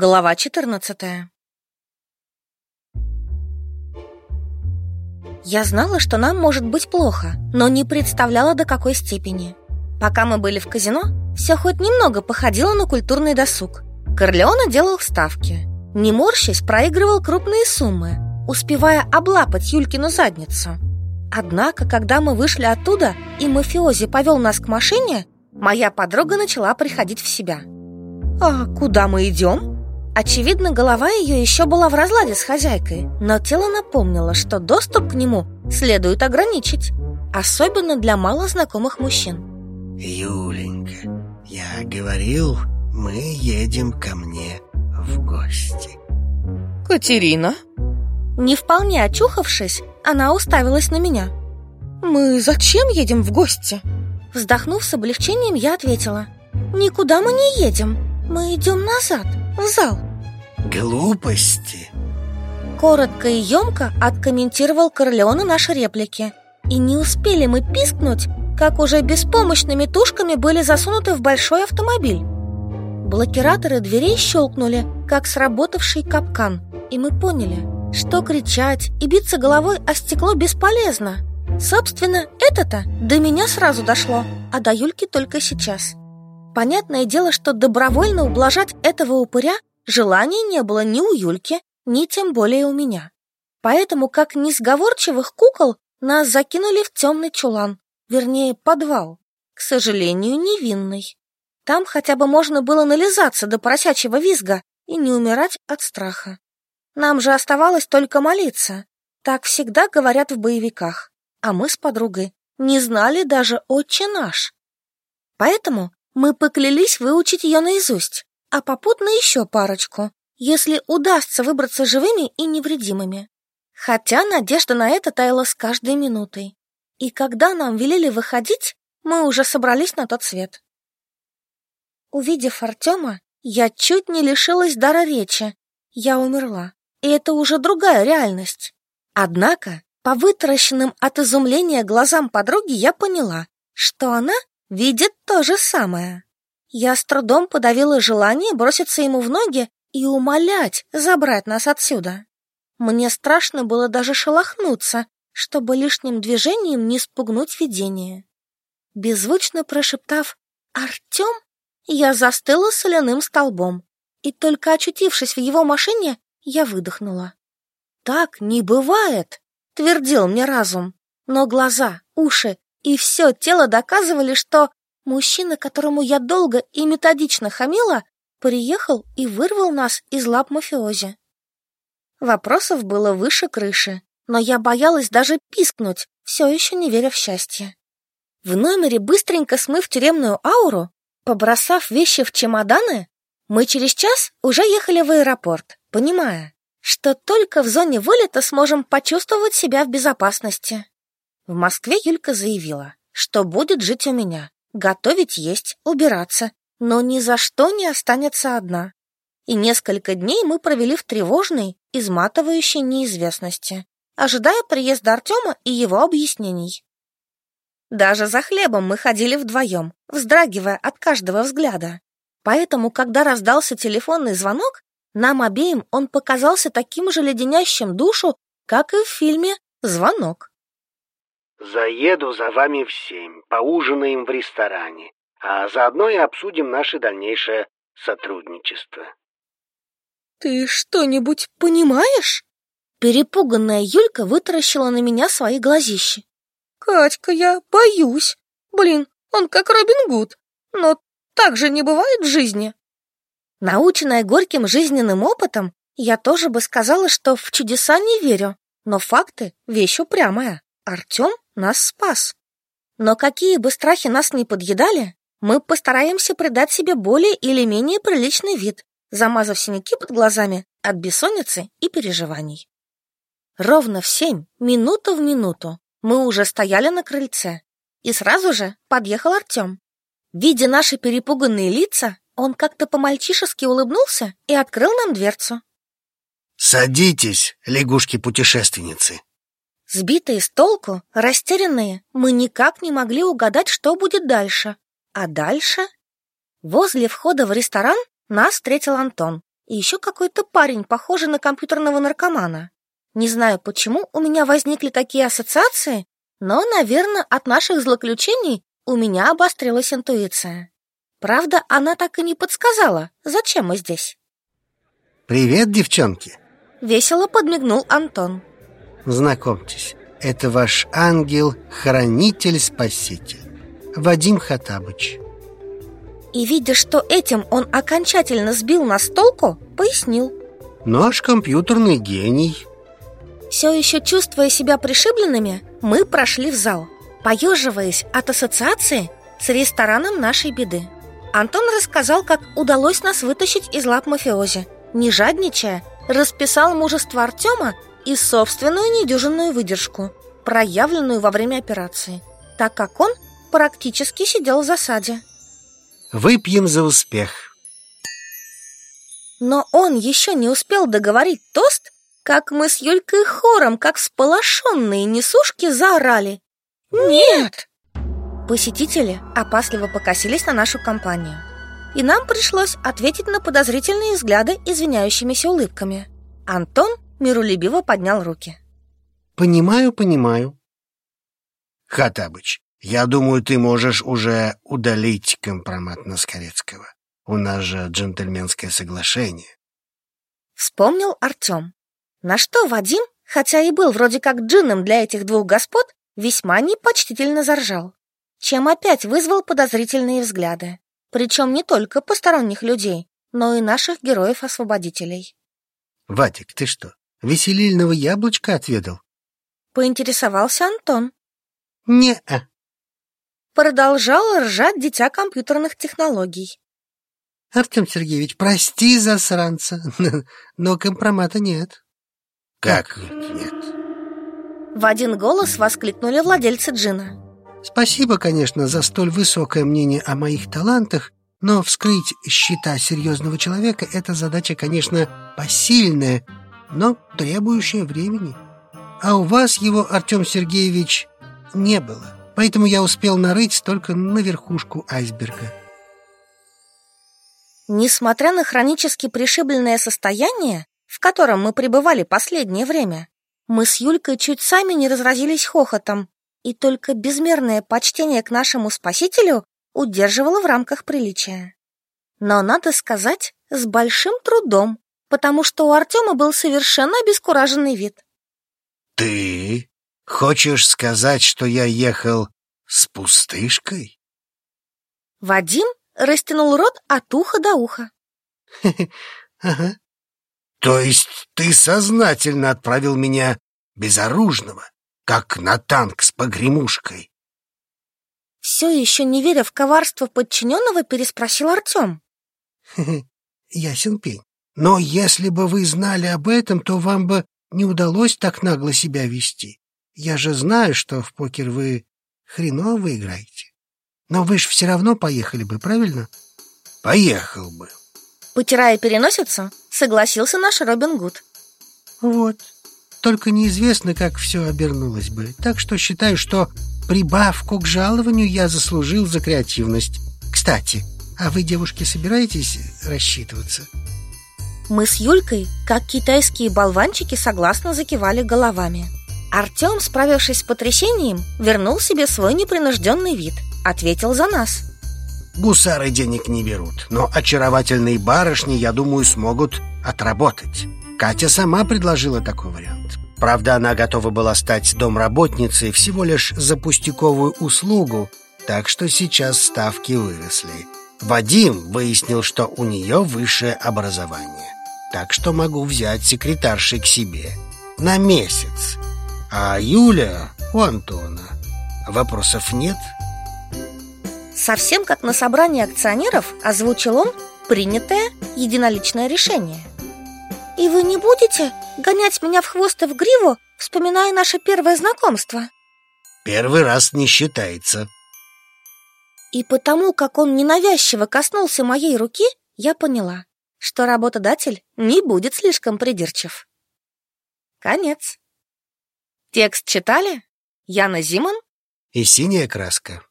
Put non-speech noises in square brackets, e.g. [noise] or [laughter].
Глава 14 Я знала, что нам может быть плохо, но не представляла до какой степени. Пока мы были в казино, все хоть немного походило на культурный досуг. Корлеона делал ставки. Не морщась, проигрывал крупные суммы, успевая облапать Юлькину задницу. Однако, когда мы вышли оттуда, и мафиози повел нас к машине, моя подруга начала приходить в себя. «А куда мы идем?» Очевидно, голова ее еще была в разладе с хозяйкой, но тело напомнило, что доступ к нему следует ограничить, особенно для малознакомых мужчин. Юленька, я говорил, мы едем ко мне в гости. Катерина? Не вполне очухавшись, она уставилась на меня. Мы зачем едем в гости? Вздохнув с облегчением, я ответила. Никуда мы не едем, мы идем назад, в зал. Глупости. Коротко и емко откомментировал Корлеона наши реплики. И не успели мы пискнуть, как уже беспомощными тушками были засунуты в большой автомобиль. Блокираторы дверей щелкнули, как сработавший капкан, и мы поняли, что кричать и биться головой о стекло бесполезно. Собственно, это-то до меня сразу дошло, а до Юльки только сейчас. Понятное дело, что добровольно ублажать этого упыря желания не было ни у Юльки, ни тем более у меня. Поэтому, как несговорчивых кукол, нас закинули в темный чулан, вернее, подвал, к сожалению, невинный. Там хотя бы можно было нализаться до поросячьего визга и не умирать от страха. Нам же оставалось только молиться. Так всегда говорят в боевиках. А мы с подругой не знали даже «Отче наш». Поэтому мы поклялись выучить ее наизусть, а попутно еще парочку, если удастся выбраться живыми и невредимыми. Хотя надежда на это таяла с каждой минутой. И когда нам велели выходить, мы уже собрались на тот свет. Увидев Артема, я чуть не лишилась дара речи. Я умерла, и это уже другая реальность. Однако, по вытаращенным от изумления глазам подруги я поняла, что она видит то же самое. Я с трудом подавила желание броситься ему в ноги и умолять забрать нас отсюда. Мне страшно было даже шелохнуться, чтобы лишним движением не спугнуть видение. Беззвучно прошептав «Артем», я застыла соляным столбом, и только очутившись в его машине, я выдохнула. «Так не бывает», — твердил мне разум, но глаза, уши и все тело доказывали, что Мужчина, которому я долго и методично хамила, приехал и вырвал нас из лап мафиози. Вопросов было выше крыши, но я боялась даже пискнуть, все еще не веря в счастье. В номере, быстренько смыв тюремную ауру, побросав вещи в чемоданы, мы через час уже ехали в аэропорт, понимая, что только в зоне вылета сможем почувствовать себя в безопасности. В Москве Юлька заявила, что будет жить у меня, готовить есть, убираться, но ни за что не останется одна. И несколько дней мы провели в тревожной, изматывающей неизвестности, ожидая приезда Артема и его объяснений. Даже за хлебом мы ходили вдвоем, вздрагивая от каждого взгляда. Поэтому, когда раздался телефонный звонок, нам обеим он показался таким же леденящим душу, как и в фильме «Звонок». Заеду за вами в семь, поужинаем в ресторане, а заодно и обсудим наше дальнейшее сотрудничество. Ты что-нибудь понимаешь? Перепуганная Юлька вытаращила на меня свои глазищи. Катька, я боюсь. Блин, он как Робин Гуд. Но так же не бывает в жизни. Наученная горьким жизненным опытом, я тоже бы сказала, что в чудеса не верю, но факты — вещь упрямая. Артем нас спас. Но какие бы страхи нас ни подъедали, мы постараемся придать себе более или менее приличный вид, замазав синяки под глазами от бессонницы и переживаний. Ровно в семь, минуту в минуту, мы уже стояли на крыльце, и сразу же подъехал Артем. Видя наши перепуганные лица, он как-то по-мальчишески улыбнулся и открыл нам дверцу. «Садитесь, лягушки-путешественницы!» Сбитые с толку, растерянные, мы никак не могли угадать, что будет дальше. А дальше? Возле входа в ресторан нас встретил Антон и еще какой-то парень, похожий на компьютерного наркомана. Не знаю, почему у меня возникли такие ассоциации, но, наверное, от наших злоключений у меня обострилась интуиция. Правда, она так и не подсказала, зачем мы здесь. Привет, девчонки. Весело подмигнул Антон. Знакомьтесь, это ваш ангел-хранитель-спаситель, Вадим Хатабыч. И видя, что этим он окончательно сбил нас толку, пояснил. Наш компьютерный гений. Все еще чувствуя себя пришибленными, мы прошли в зал, поеживаясь от ассоциации с рестораном нашей беды. Антон рассказал, как удалось нас вытащить из лап мафиози. Не жадничая, расписал мужество Артема и собственную недюжинную выдержку, проявленную во время операции, так как он практически сидел в засаде. Выпьем за успех. Но он еще не успел договорить тост, как мы с Юлькой хором, как всполошенные несушки, заорали. «Нет!» Посетители опасливо покосились на нашу компанию. И нам пришлось ответить на подозрительные взгляды извиняющимися улыбками. Антон миролюбиво поднял руки. Понимаю, понимаю. Хатабыч, я думаю, ты можешь уже удалить компромат на Скорецкого. У нас же джентльменское соглашение. Вспомнил Артем. На что Вадим, хотя и был вроде как джинном для этих двух господ, весьма непочтительно заржал, чем опять вызвал подозрительные взгляды. Причем не только посторонних людей, но и наших героев-освободителей. Вадик, ты что, веселильного яблочка отведал? Поинтересовался Антон. Не-а. Продолжал ржать дитя компьютерных технологий. Артем Сергеевич, прости засранца, [laughs] но компромата нет. Как нет? В один голос воскликнули владельцы джина. Спасибо, конечно, за столь высокое мнение о моих талантах, но вскрыть счета серьезного человека – это задача, конечно, посильная, но требующая времени. А у вас его, Артем Сергеевич, не было. Поэтому я успел нарыть только на верхушку айсберга. Несмотря на хронически пришибленное состояние, в котором мы пребывали последнее время, мы с Юлькой чуть сами не разразились хохотом, и только безмерное почтение к нашему спасителю удерживало в рамках приличия. Но, надо сказать, с большим трудом, потому что у Артема был совершенно обескураженный вид. «Ты хочешь сказать, что я ехал с пустышкой?» Вадим растянул рот от уха до уха. [laughs] «Ага. То есть ты сознательно отправил меня безоружного, как на танк с погремушкой?» Все еще не веря в коварство подчиненного, переспросил Артем. [laughs] Ясен пень. Но если бы вы знали об этом, то вам бы не удалось так нагло себя вести. Я же знаю, что в покер вы хреново играете. Но вы же все равно поехали бы, правильно? Поехал бы. Потирая переносицу, согласился наш Робин Гуд. Вот. Только неизвестно, как все обернулось бы. Так что считаю, что прибавку к жалованию я заслужил за креативность. Кстати, а вы, девушки, собираетесь рассчитываться? Мы с Юлькой, как китайские болванчики, согласно закивали головами. Артем, справившись с потрясением, вернул себе свой непринужденный вид, ответил за нас. Гусары денег не берут, но очаровательные барышни, я думаю, смогут отработать. Катя сама предложила такой вариант. Правда, она готова была стать домработницей всего лишь за пустяковую услугу, так что сейчас ставки выросли. Вадим выяснил, что у нее высшее образование, так что могу взять секретаршей к себе на месяц. А Юля у Антона. Вопросов нет? Совсем как на собрании акционеров озвучил он принятое единоличное решение. И вы не будете гонять меня в хвост и в гриву, вспоминая наше первое знакомство? Первый раз не считается. И потому, как он ненавязчиво коснулся моей руки, я поняла, что работодатель не будет слишком придирчив. Конец. Текст читали Яна Зиман и синяя краска.